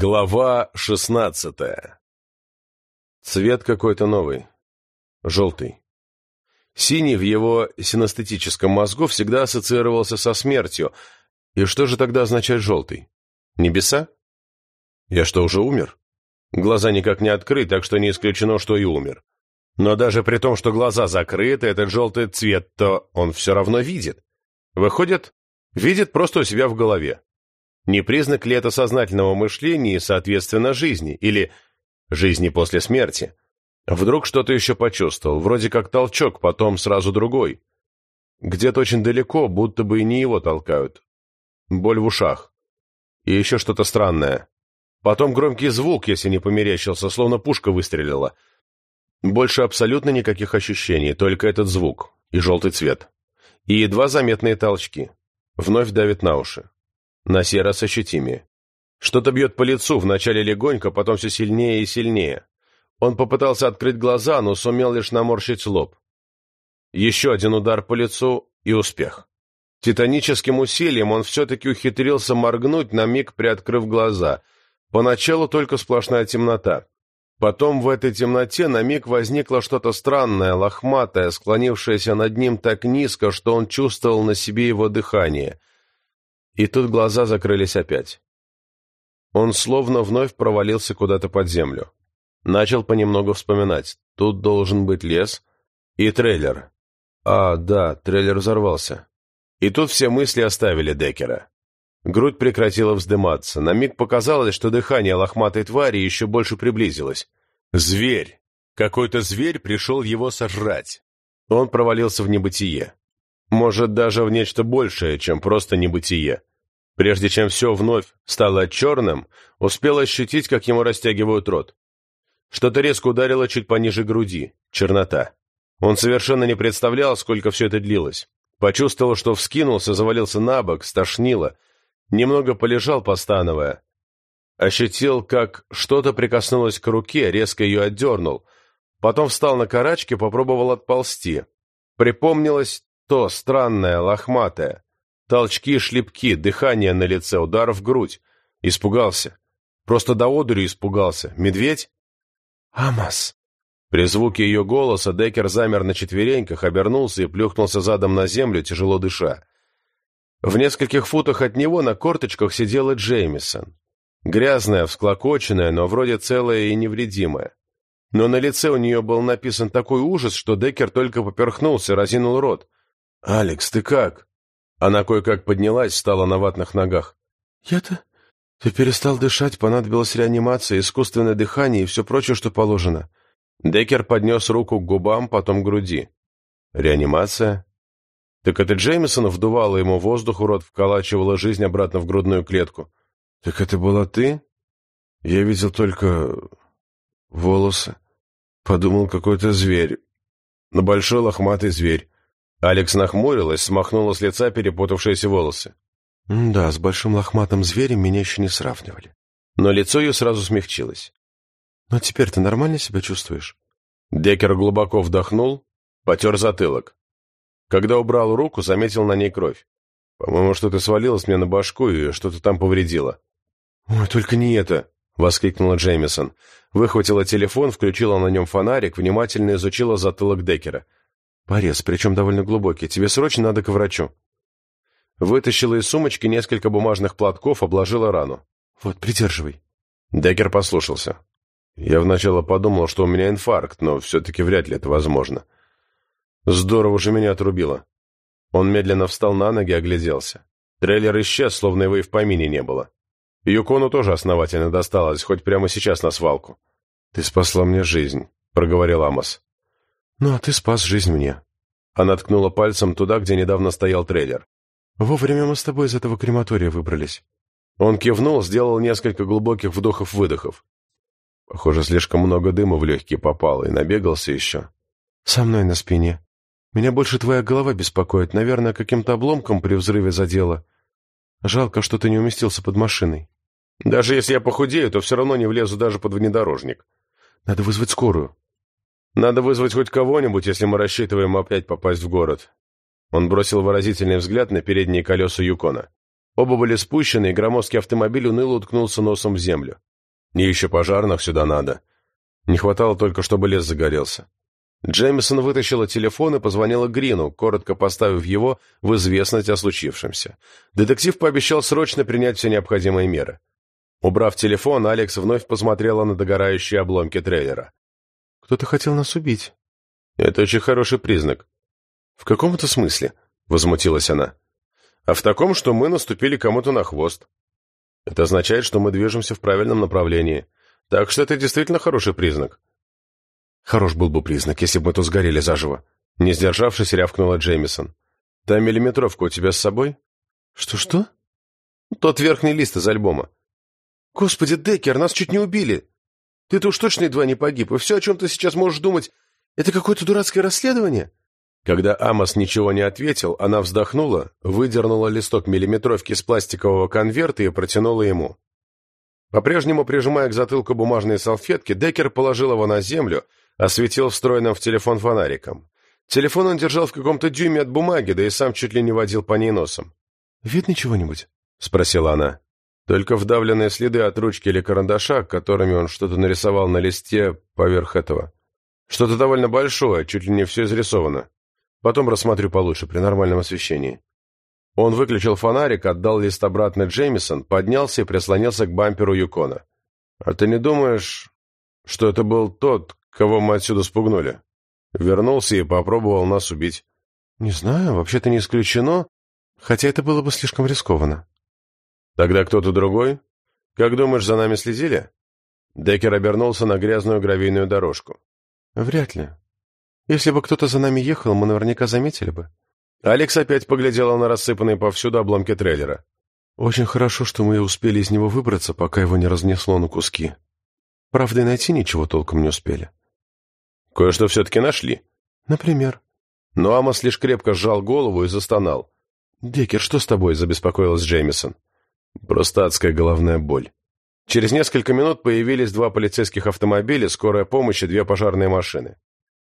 Глава шестнадцатая. Цвет какой-то новый. Желтый. Синий в его синестетическом мозгу всегда ассоциировался со смертью. И что же тогда означает желтый? Небеса? Я что, уже умер? Глаза никак не открыты, так что не исключено, что и умер. Но даже при том, что глаза закрыты, этот желтый цвет, то он все равно видит. Выходит, видит просто у себя в голове. Не признак ли это сознательного мышления и, соответственно, жизни, или жизни после смерти? Вдруг что-то еще почувствовал, вроде как толчок, потом сразу другой. Где-то очень далеко, будто бы и не его толкают. Боль в ушах. И еще что-то странное. Потом громкий звук, если не померещился, словно пушка выстрелила. Больше абсолютно никаких ощущений, только этот звук и желтый цвет. И едва заметные толчки. Вновь давит на уши на сей раз. Что-то бьет по лицу, вначале легонько, потом все сильнее и сильнее. Он попытался открыть глаза, но сумел лишь наморщить лоб. Еще один удар по лицу и успех. Титаническим усилием он все-таки ухитрился моргнуть, на миг приоткрыв глаза. Поначалу только сплошная темнота. Потом в этой темноте на миг возникло что-то странное, лохматое, склонившееся над ним так низко, что он чувствовал на себе его дыхание. И тут глаза закрылись опять. Он словно вновь провалился куда-то под землю. Начал понемногу вспоминать. Тут должен быть лес и трейлер. А, да, трейлер взорвался. И тут все мысли оставили Деккера. Грудь прекратила вздыматься. На миг показалось, что дыхание лохматой твари еще больше приблизилось. Зверь! Какой-то зверь пришел его сожрать. Он провалился в небытие. Может, даже в нечто большее, чем просто небытие. Прежде чем все вновь стало черным, успел ощутить, как ему растягивают рот. Что-то резко ударило чуть пониже груди. Чернота. Он совершенно не представлял, сколько все это длилось. Почувствовал, что вскинулся, завалился на бок, стошнило. Немного полежал, постановая. Ощутил, как что-то прикоснулось к руке, резко ее отдернул. Потом встал на карачки, попробовал отползти. Припомнилось то странное, лохматое. Толчки, шлепки, дыхание на лице, удар в грудь. Испугался. Просто до одури испугался. Медведь? «Амос!» При звуке ее голоса Деккер замер на четвереньках, обернулся и плюхнулся задом на землю, тяжело дыша. В нескольких футах от него на корточках сидела Джеймисон. Грязная, всклокоченная, но вроде целая и невредимая. Но на лице у нее был написан такой ужас, что Деккер только поперхнулся, разинул рот. «Алекс, ты как?» Она кое-как поднялась, встала на ватных ногах. «Я-то... Ты перестал дышать, понадобилась реанимация, искусственное дыхание и все прочее, что положено». Деккер поднес руку к губам, потом к груди. «Реанимация?» «Так это Джеймисон вдувала ему воздух, урод вколачивала жизнь обратно в грудную клетку». «Так это была ты?» «Я видел только... волосы. Подумал, какой-то зверь. На большой лохматый зверь. Алекс нахмурилась, смахнула с лица перепутавшиеся волосы. «Да, с большим лохматым зверем меня еще не сравнивали». Но лицо ее сразу смягчилось. «Но теперь ты нормально себя чувствуешь?» Деккер глубоко вдохнул, потер затылок. Когда убрал руку, заметил на ней кровь. «По-моему, что-то свалилось мне на башку и что-то там повредило». «Ой, только не это!» — воскликнула Джеймисон. Выхватила телефон, включила на нем фонарик, внимательно изучила затылок Деккера — «Порез, причем довольно глубокий. Тебе срочно надо к врачу». Вытащила из сумочки несколько бумажных платков, обложила рану. «Вот, придерживай». Деккер послушался. Я вначале подумал, что у меня инфаркт, но все-таки вряд ли это возможно. Здорово же меня отрубило. Он медленно встал на ноги огляделся. Трейлер исчез, словно его и в помине не было. Юкону тоже основательно досталось, хоть прямо сейчас на свалку. «Ты спасла мне жизнь», — проговорил Амос. «Ну, а ты спас жизнь мне». Она ткнула пальцем туда, где недавно стоял трейлер. «Вовремя мы с тобой из этого крематория выбрались». Он кивнул, сделал несколько глубоких вдохов-выдохов. Похоже, слишком много дыма в легкие попало, и набегался еще. «Со мной на спине. Меня больше твоя голова беспокоит. Наверное, каким-то обломком при взрыве задела. Жалко, что ты не уместился под машиной». «Даже если я похудею, то все равно не влезу даже под внедорожник». «Надо вызвать скорую. Надо вызвать хоть кого-нибудь, если мы рассчитываем опять попасть в город. Он бросил выразительный взгляд на передние колеса Юкона. Оба были спущены, и громоздкий автомобиль уныло уткнулся носом в землю. И еще пожарных сюда надо. Не хватало только, чтобы лес загорелся. Джеймисон вытащила телефон и позвонила Грину, коротко поставив его в известность о случившемся. Детектив пообещал срочно принять все необходимые меры. Убрав телефон, Алекс вновь посмотрела на догорающие обломки трейлера. «Кто-то хотел нас убить». «Это очень хороший признак». «В каком-то смысле?» — возмутилась она. «А в таком, что мы наступили кому-то на хвост. Это означает, что мы движемся в правильном направлении. Так что это действительно хороший признак». «Хорош был бы признак, если бы мы тут сгорели заживо». Не сдержавшись, рявкнула Джеймисон. «Та миллиметровка у тебя с собой?» «Что-что?» «Тот верхний лист из альбома». «Господи, Деккер, нас чуть не убили! Ты-то уж точно едва не погиб, и все, о чем ты сейчас можешь думать, это какое-то дурацкое расследование?» Когда Амос ничего не ответил, она вздохнула, выдернула листок миллиметровки из пластикового конверта и протянула ему. По-прежнему прижимая к затылку бумажные салфетки, Деккер положил его на землю, осветил встроенным в телефон фонариком. Телефон он держал в каком-то дюйме от бумаги, да и сам чуть ли не водил по ней носом. «Видно чего-нибудь?» — спросила она. Только вдавленные следы от ручки или карандаша, которыми он что-то нарисовал на листе поверх этого. Что-то довольно большое, чуть ли не все изрисовано. Потом рассмотрю получше, при нормальном освещении. Он выключил фонарик, отдал лист обратно Джеймисон, поднялся и прислонился к бамперу Юкона. «А ты не думаешь, что это был тот, кого мы отсюда спугнули?» Вернулся и попробовал нас убить. «Не знаю, вообще-то не исключено, хотя это было бы слишком рискованно». «Тогда кто-то другой? Как думаешь, за нами следили?» Деккер обернулся на грязную гравийную дорожку. «Вряд ли. Если бы кто-то за нами ехал, мы наверняка заметили бы». Алекс опять поглядела на рассыпанные повсюду обломки трейлера. «Очень хорошо, что мы успели из него выбраться, пока его не разнесло на куски. Правда, и найти ничего толком не успели». «Кое-что все-таки нашли». «Например?» Но Амос лишь крепко сжал голову и застонал. «Деккер, что с тобой?» – забеспокоилась Джеймисон. «Просто адская головная боль». Через несколько минут появились два полицейских автомобиля, скорая помощь и две пожарные машины.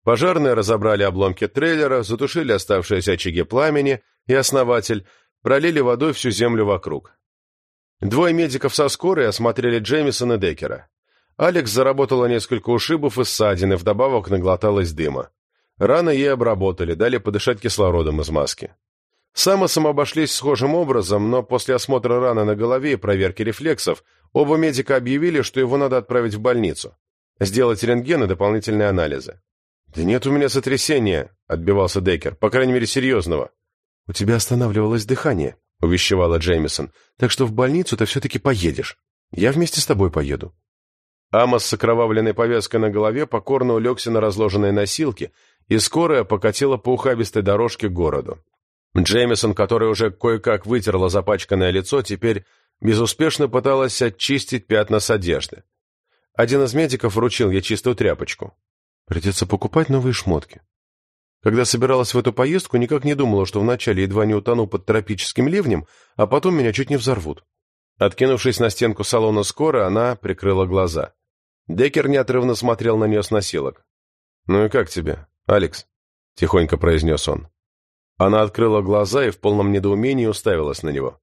Пожарные разобрали обломки трейлера, затушили оставшиеся очаги пламени, и основатель пролили водой всю землю вокруг. Двое медиков со скорой осмотрели Джеймисона и Деккера. Алекс заработала несколько ушибов и ссадин, и вдобавок наглоталась дыма. Раны ей обработали, дали подышать кислородом из маски. С Амосом обошлись схожим образом, но после осмотра раны на голове и проверки рефлексов оба медика объявили, что его надо отправить в больницу, сделать рентген и дополнительные анализы. «Да нет у меня сотрясения», — отбивался Деккер, «по крайней мере, серьезного». «У тебя останавливалось дыхание», — увещевала Джеймисон, «так что в больницу ты все-таки поедешь. Я вместе с тобой поеду». Амос с окровавленной повязкой на голове покорно улегся на разложенные носилки, и скорая покатила по ухабистой дорожке к городу. Джеймисон, которая уже кое-как вытерла запачканное лицо, теперь безуспешно пыталась очистить пятна с одежды. Один из медиков вручил ей чистую тряпочку. Придется покупать новые шмотки. Когда собиралась в эту поездку, никак не думала, что вначале едва не утону под тропическим ливнем, а потом меня чуть не взорвут. Откинувшись на стенку салона скоро, она прикрыла глаза. Деккер неотрывно смотрел на нее с носилок. «Ну и как тебе, Алекс?» — тихонько произнес он. Она открыла глаза и в полном недоумении уставилась на него.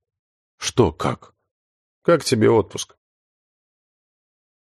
«Что, как?» «Как тебе отпуск?»